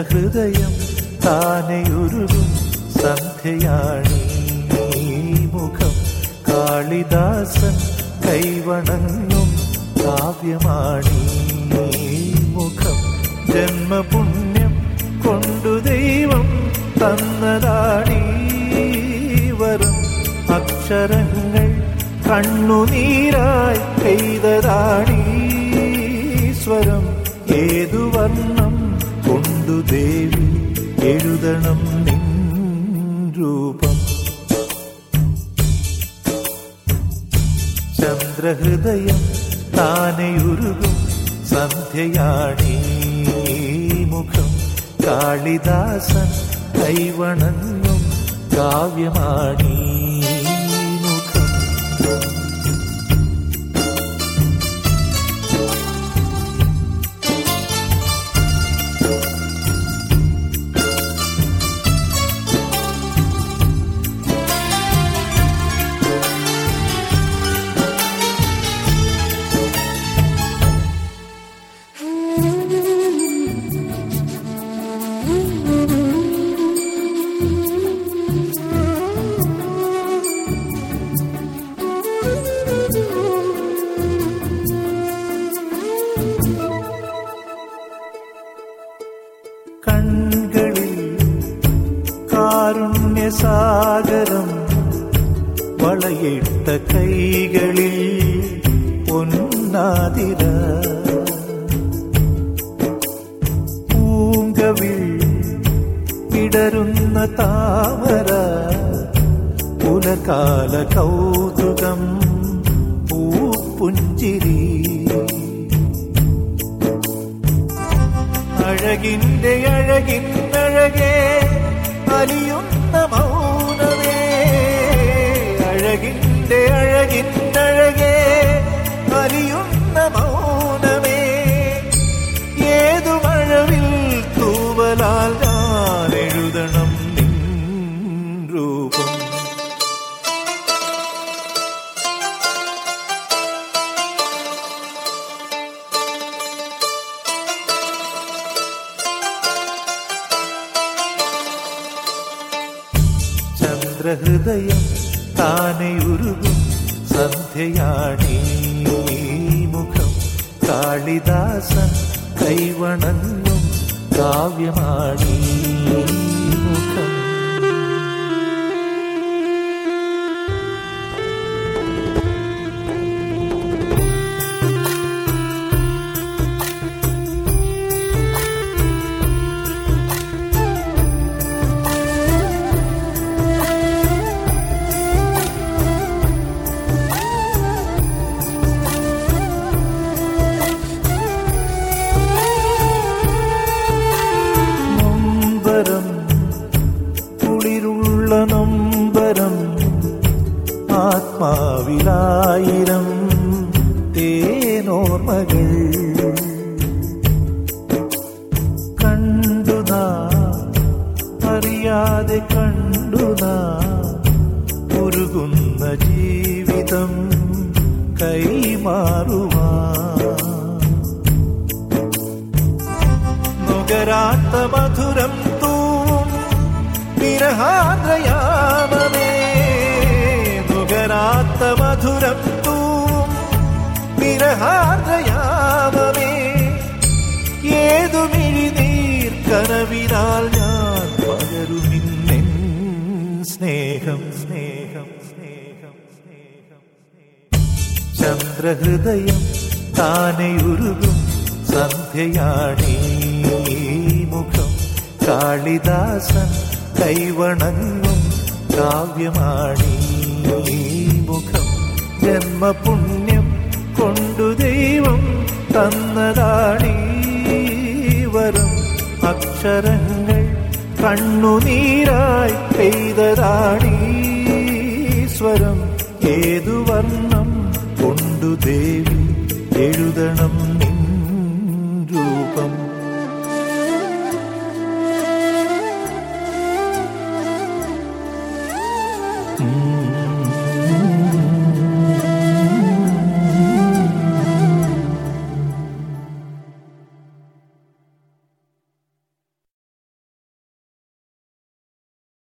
ചന്ദ്രഹൃദയം താനെയുരുകും സന്ധ്യയാണീ. മുഖം കാളിദാസൻ കൈവണങ്ങും കാവ്യമാണീ. മുഖം ജന്മപുണ്യം കൊണ്ടു ദൈവം തന്നതാണീ. വരും അക്ഷരങ്ങൾ കണ്ണുനീരായി പെയ്തതാണീ സ്വരം. ഏതു വന്ന എഴുതണം നിൻ രൂപം. ചന്ദ്രഹൃദയം താനെയുരുകും സന്ധ്യയാണീ മുഖം. കാളിദാസൻ കൈവണങ്ങും കാവ്യമാണീ കാരുണ്യസാഗരം വളയിട്ട കൈകളിൽ പൊന്നാതിര. പൂങ്കവിൽ ഇടരുന്ന താമര പുലകാല കൗതുകം പൂപ്പുഞ്ചിരി. അഴകിന്റെ അഴകിൻ അഴകേ അലിയുന്ന മൗനമേ ചന്ദ്രഹൃദയം താനെയുരുകും സന്ധ്യയാണീ മുഖം. കാളിദാസൻ കൈവണങ്ങും കാവ്യമാണീ മുഖം. തേനോർമകൾ കണ്ടുനാ അറിയാതെ കണ്ടുനാ ഉരുകുന്ന ജീവിതം കൈമാറുവാ. നുകരാത്ത മധുരം തൂം വിരഹാദ്രയാമമേ നുകരാത്ത മധുരം കനവിനാൽ ഞാൻ പകരുമിന്നെ സ്നേഹം സ്നേഹം സ്നേഹം സ്നേഹം ചന്ദ്രഹൃദയം താനെയുരുകും സന്ധ്യയാണീ മുഖം. കാളിദാസൻ കൈവണങ്ങും കാവ്യമാണീ മുഖം. ജന്മപുണ്യം കൊണ്ടു ദൈവം തന്നതാണീ അക്ഷരങ്ങൾ കണ്ണുനീരായി പെയ്തതാണീ സ്വരം. ഏതു വർണം കൊണ്ടു ദേവി എഴുതണം നിൻ രൂപം?